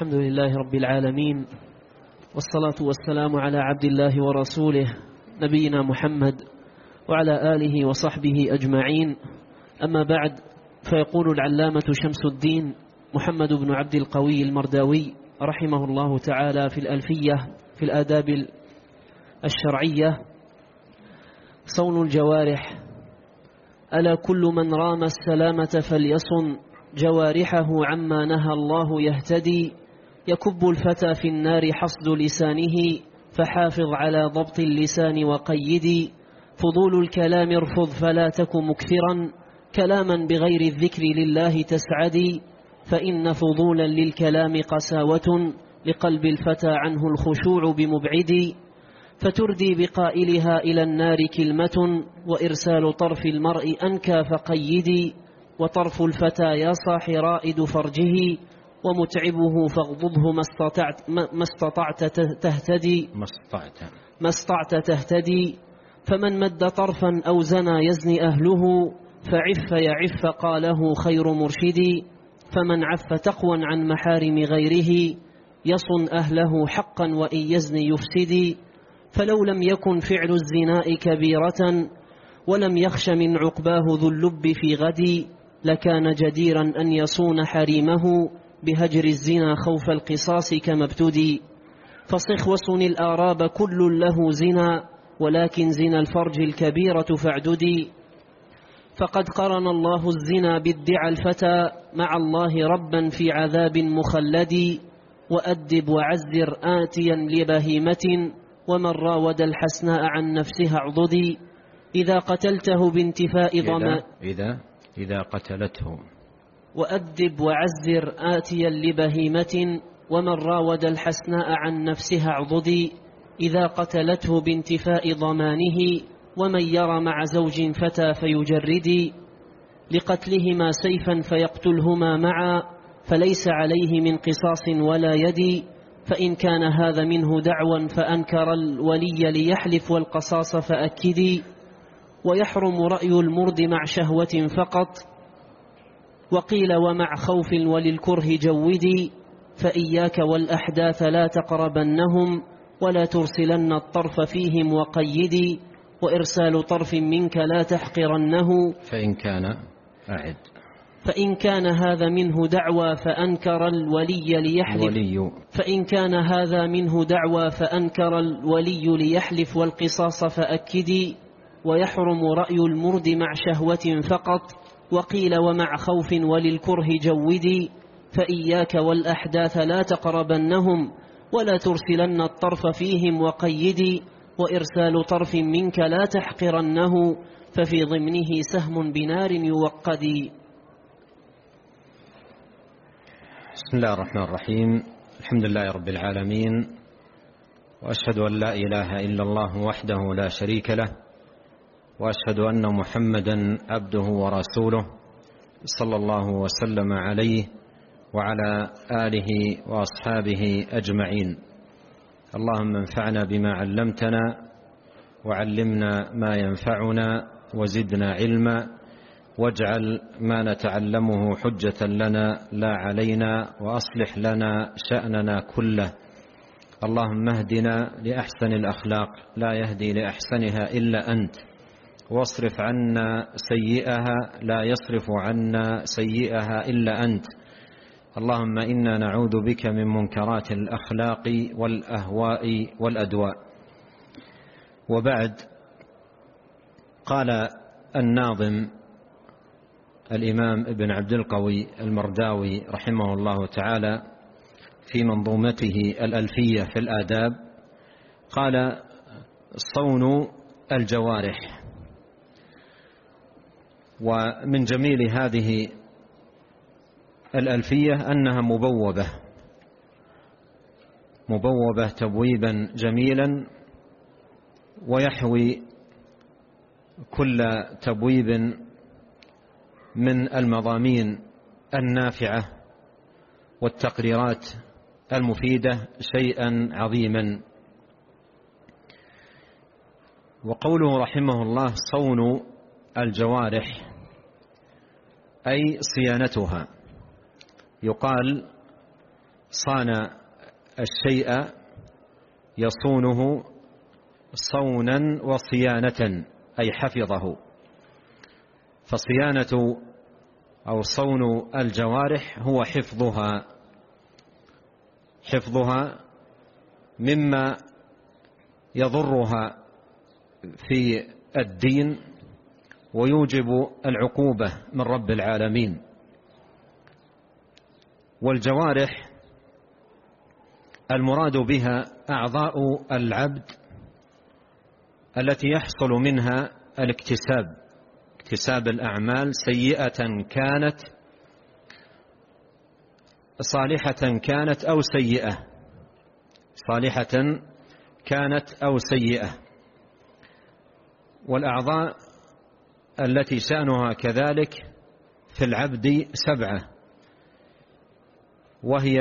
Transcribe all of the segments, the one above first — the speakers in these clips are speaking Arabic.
الحمد لله رب العالمين والصلاة والسلام على عبد الله ورسوله نبينا محمد وعلى آله وصحبه أجمعين. أما بعد فيقول العلامة شمس الدين محمد بن عبد القوي المرداوي رحمه الله تعالى في الألفية في الآداب الشرعية صون الجوارح ألا كل من رام السلامة فليصن جوارحه عما نهى الله يهتدي يكب الفتى في النار حصد لسانه فحافظ على ضبط اللسان وقيدي فضول الكلام ارفض فلا تك مكثرا. كلاما بغير الذكر لله تسعدي فإن فضولا للكلام قساوة لقلب الفتى عنه الخشوع بمبعد. فتردي بقائلها إلى النار كلمة وإرسال طرف المرء أنكى فقيدي وطرف الفتى يا صاح رائد فرجه ومتعبه فاغضضه ما استطعت, ما استطعت تهتدي. ما استطعت. ما استطعت تهتدي. فمن مد طرفا أو زنى يزني أهله. فعف يعف قاله خير مرشدي فمن عف تقوى عن محارم غيره. يصن أهله حقا وإن يزني يفسدي فلو لم يكن فعل الزناء كبيرة. ولم يخش من عقباه ذو اللب في غد. لكان جديرا أن يصون حريمه. بهجر الزنا خوف القصاص كما ابتدي. فصخ وصن الآراب كل له زنا ولكن زنا الفرج الكبيرة فاعددي. فقد قرن الله الزنا بادعى الفتى مع الله ربا في عذاب مخلد. وأدب وعزر آتيا لبهيمة ومن راود الحسناء عن نفسها اعضدي. إذا قتلته بانتفاء ضمان إذا, إذا, إذا قتلته. وأدب وعزر آتيا لبهيمة ومن راود الحسناء عن نفسها اعضدي إذا قتلته بانتفاء ضمانه ومن يرى مع زوج فتى فيجردي لقتلهما سيفا فيقتلهما معا فليس عليه من قصاص ولا يد فإن كان هذا منه دعوا فأنكر الولي ليحلف والقصاص فأكدي ويحرم رأي المرد مع شهوة فقط وقيل ومع خوف وللكره جودي فإياك والأحداث لا تقربنهم ولا ترسلن الطرف فيهم وقيدي وإرسال طرف منك لا تحقرنه. فإن كان أعد. فإن كان هذا منه دعوى فأنكر الولي ليحلف. الولي. فإن كان هذا منه دعوى فأنكر الولي ليحلف والقصاص فأكدي ويحرم رأي المرد مع شهوة فقط. وقيل ومع خوف وللكره جودي فإياك والأحداث لا تقربنهم ولا ترسلن الطرف فيهم وقيدي وإرسال طرف منك لا تحقرنه ففي ضمنه سهم بنار يوقدي بسم الله الرحمن الرحيم. الحمد لله رب العالمين وأشهد أن لا إله إلا الله وحده لا شريك له وأشهد أن محمدا عبده ورسوله صلى الله وسلم عليه وعلى آله وأصحابه أجمعين. اللهم انفعنا بما علمتنا وعلمنا ما ينفعنا وزدنا علما واجعل ما نتعلمه حجة لنا لا علينا وأصلح لنا شأننا كله. اللهم اهدنا لأحسن الأخلاق لا يهدي لأحسنها إلا أنت. واصرف عنا سيئها لا يصرف عنا سيئها إلا أنت. اللهم إنا نعوذ بك من منكرات الأخلاق والأهواء والأدواء. وبعد قال الناظم الإمام ابن عبد القوي المرداوي رحمه الله تعالى في منظومته الألفية في الآداب قال صون الجوارح. ومن جميل هذه الألفية أنها مبوبة. مبوبة تبويبا جميلا ويحوي كل تبويب من المضامين النافعة والتقريرات المفيدة شيئا عظيما. وقوله رحمه الله صون الجوارح أي صيانتها. يقال صان الشيء يصونه صونا وصيانة أي حفظه. فصيانة أو صون الجوارح هو حفظها حفظها مما يضرها في الدين ويوجب العقوبة من رب العالمين. والجوارح المراد بها أعضاء العبد التي يحصل منها الاكتساب اكتساب الأعمال سيئة كانت صالحة كانت أو سيئة. صالحة كانت أو سيئة. والأعضاء التي شأنها كذلك في العبد سبعة وهي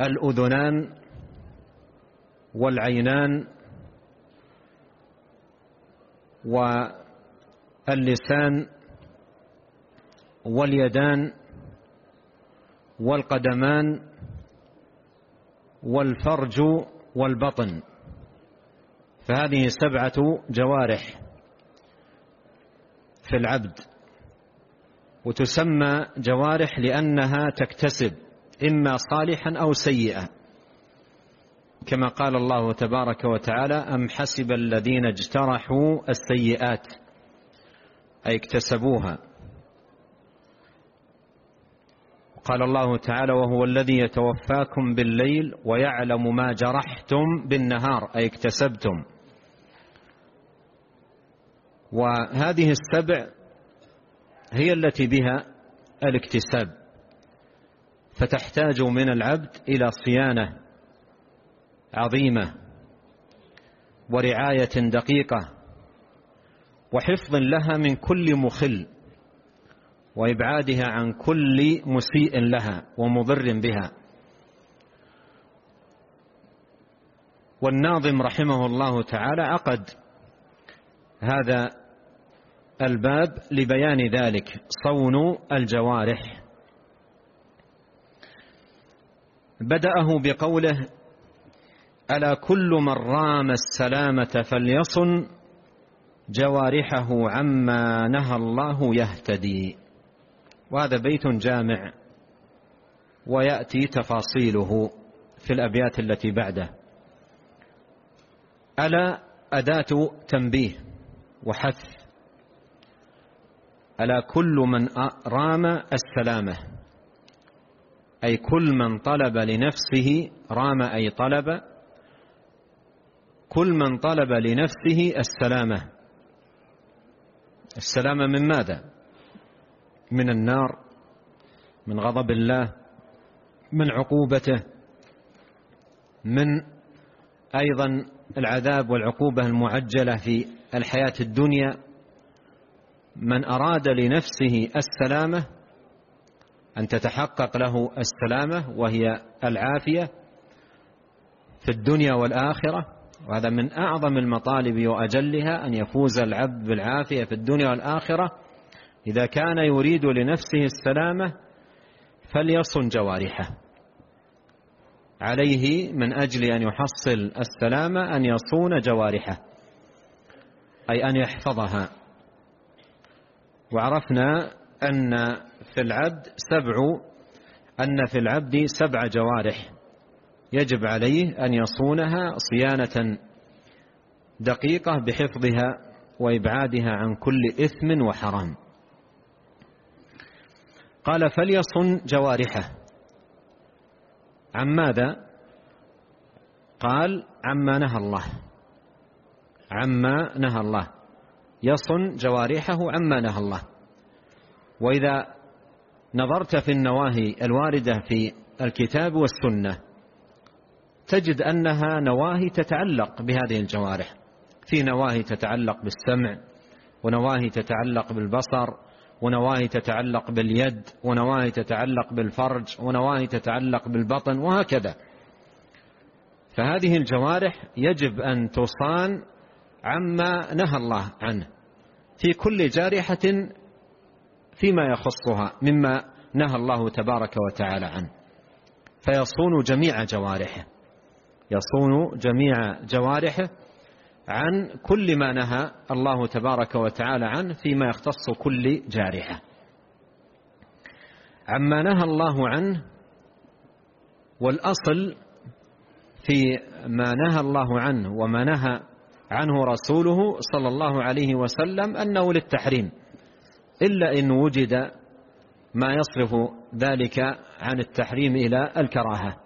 الأذنان والعينان واللسان واليدان والقدمان والفرج والبطن. فهذه سبعة جوارح. في العبد وتسمى جوارح لأنها تكتسب إما صالحا أو سيئا كما قال الله تبارك وتعالى أم حسب الذين اجترحوا السيئات؟ أي اكتسبوها. قال الله تعالى وهو الذي يتوفاكم بالليل ويعلم ما جرحتم بالنهار أي اكتسبتم. وهذه السبع هي التي بها الاكتساب فتحتاج من العبد إلى صيانة عظيمة ورعاية دقيقة وحفظ لها من كل مخل وإبعادها عن كل مسيء لها ومضر بها. والناظم رحمه الله تعالى عقد هذا الباب لبيان ذلك. صون الجوارح. بدأه بقوله ألا كل من رام السلامة فليصن جوارحه عما نهى الله يهتدي. وهذا بيت جامع ويأتي تفاصيله في الأبيات التي بعده. ألا أداة تنبيه وحث ألا كل من رام السلامة. أي كل من طلب لنفسه رام أي طلب. كل من طلب لنفسه السلامة. السلامة من ماذا؟ من النار من غضب الله من عقوبته من أيضا العذاب والعقوبة المعجلة في الحياة الدنيا. من أراد لنفسه السلامة أن تتحقق له السلامة وهي العافية في الدنيا والآخرة. وهذا من أعظم المطالب وأجلها أن يفوز العبد بالعافية في الدنيا والآخرة. إذا كان يريد لنفسه السلامة فليصن جوارحه. عليه من أجل أن يحصل السلامة أن يصون جوارحه أي أن يحفظها. وعرفنا أن في العبد سبع أن في العبد سبع جوارح يجب عليه أن يصونها صيانة دقيقة بحفظها وإبعادها عن كل إثم وحرام. قال فليصن جوارحه. عن ماذا؟ قال عما نهى الله. عما نهى الله. يصن جوارحه عما نهى الله. وإذا نظرت في النواهي الواردة في الكتاب والسنة تجد أنها نواهي تتعلق بهذه الجوارح. في نواهي تتعلق بالسمع ونواهي تتعلق بالبصر ونواهي تتعلق باليد ونواهي تتعلق بالفرج ونواهي تتعلق بالبطن وهكذا. فهذه الجوارح يجب أن تصان عما نهى الله عنه. في كل جارحة فيما يخصها مما نهى الله تبارك وتعالى عنه. فيصون جميع جوارحه. يصون جميع جوارحه عن كل ما نهى الله تبارك وتعالى عنه فيما يختص كل جارحة. عما نهى الله عنه والأصل في ما نهى الله عنه وما نهى عنه رسوله صلى الله عليه وسلم أنه للتحريم إلا إن وجد ما يصرف ذلك عن التحريم إلى الكراهة.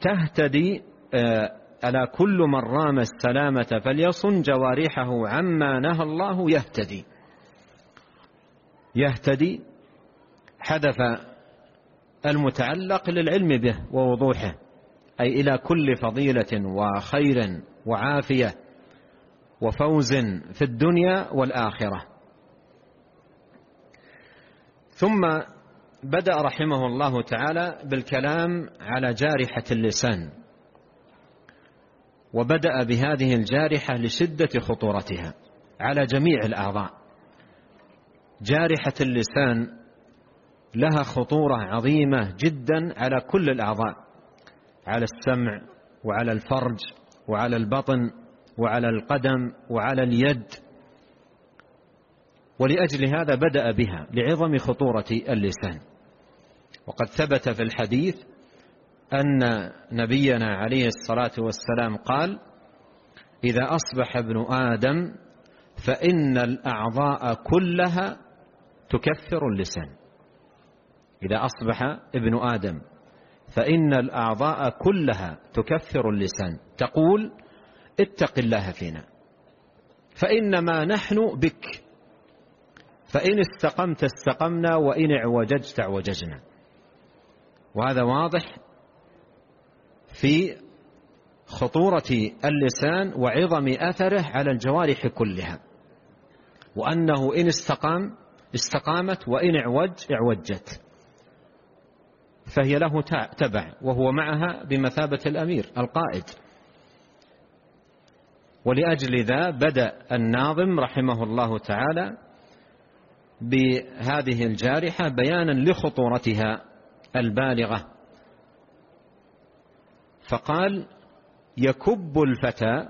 تهتدي ألا آه، كل من رام السلامة فليصن جوارحه عما نهى الله يهتدي. يهتدي حذف المتعلق للعلم به ووضوحه. أي إلى كل فضيلة وخير وعافية وفوز في الدنيا والآخرة. ثم بدأ رحمه الله تعالى بالكلام على جارحة اللسان وبدأ بهذه الجارحة لشدة خطورتها على جميع الأعضاء جارحة اللسان لها خطورة عظيمة جدا على كل الأعضاء على السمع وعلى الفرج وعلى البطن وعلى القدم وعلى اليد. ولأجل هذا بدأ بها لعظم خطورة اللسان. وقد ثبت في الحديث أن نبينا عليه الصلاة والسلام قال إذا أصبح ابن آدم فإن الأعضاء كلها تكفر اللسان. إذا أصبح ابن آدم فإن الأعضاء كلها تكفر اللسان. تقول اتق الله فينا. فإنما نحن بك. فإن استقمت استقمنا وإن اعوججت اعوججنا. وهذا واضح في خطورة اللسان وعظم أثره على الجوارح كلها. وأنه إن استقام استقامت وإن اعوج اعوجت. فهي له تبع وهو معها بمثابة الأمير القائد. ولأجل ذا بدأ الناظم رحمه الله تعالى بهذه الجارحة بيانا لخطورتها البالغة. فقال يكب الفتى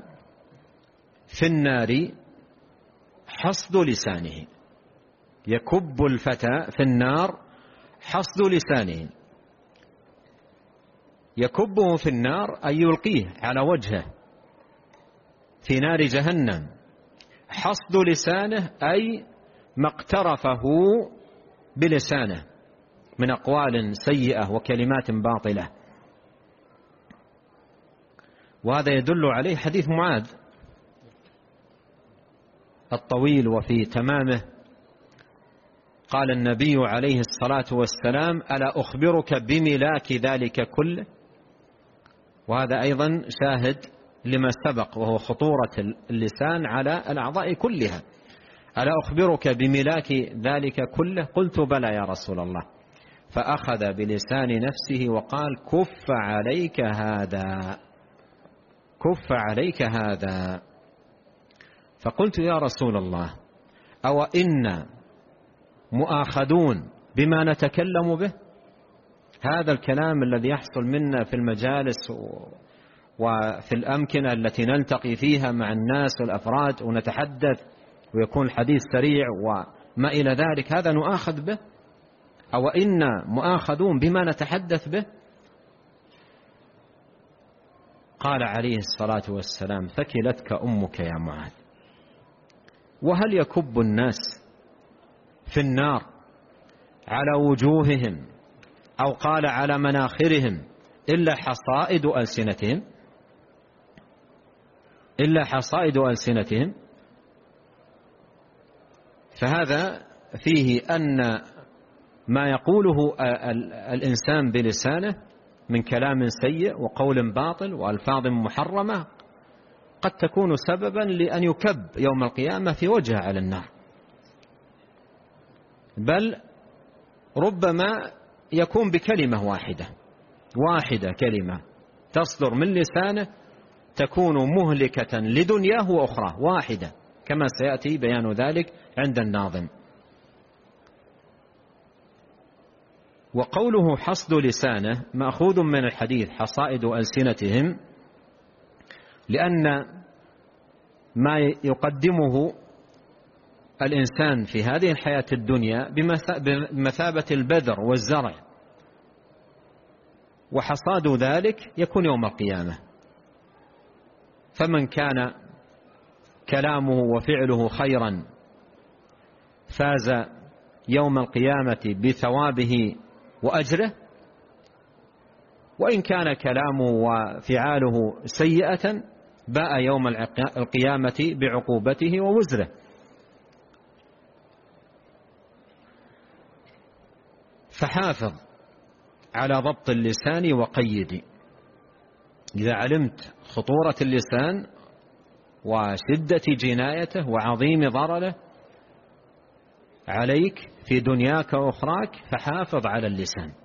في النار حصد لسانه. يكب الفتى في النار حصد لسانه. يكبه في النار أي يلقيه على وجهه في نار جهنم. حصد لسانه أي ما اقترفه بلسانه من أقوال سيئة وكلمات باطلة. وهذا يدل عليه حديث معاذ الطويل وفي تمامه. قال النبي عليه الصلاة والسلام ألا أخبرك بملاك ذلك كله؟ وهذا أيضا شاهد لما سبق وهو خطورة اللسان على الأعضاء كلها. ألا أخبرك بملاك ذلك كله؟ قلت بلى يا رسول الله. فأخذ بلسان نفسه وقال كف عليك هذا كف عليك هذا. فقلت يا رسول الله أو إن مؤاخذون بما نتكلم به؟ هذا الكلام الذي يحصل منا في المجالس وفي الأمكنة التي نلتقي فيها مع الناس والأفراد ونتحدث ويكون الحديث سريع وما إلى ذلك هذا نؤاخذ به؟ أو إن مؤاخذون بما نتحدث به؟ قال عليه الصلاة والسلام ثكلتك أمك يا معاذ. وهل يكب الناس في النار على وجوههم أو قال على مناخرهم إلا حصائد ألسنتهم إلا حصائد ألسنتهم. فهذا فيه أن ما يقوله الإنسان بلسانه من كلام سيء وقول باطل وألفاظ محرمة قد تكون سببا لأن يكب يوم القيامة في وجهه على النار. بل ربما يكون بكلمة واحدة. واحدة كلمة. تصدر من لسانه تكون مهلكة لدنياه وأخرى واحدة. كما سيأتي بيان ذلك عند الناظم. وقوله حصد لسانه مأخوذ من الحديث حصائد ألسنتهم لأن ما يقدمه الإنسان في هذه الحياة الدنيا بمثابة البذر والزرع. وحصاد ذلك يكون يوم القيامة. فمن كان كلامه وفعله خيرا فاز يوم القيامة بثوابه وأجره. وإن كان كلامه وفعاله سيئة باء يوم القيامة بعقوبته ووزره. فحافظ على ضبط اللسان وقيد. إذا علمت خطورة اللسان وشدة جنايته وعظيم ضرره عليك في دنياك وأخراك فحافظ على اللسان.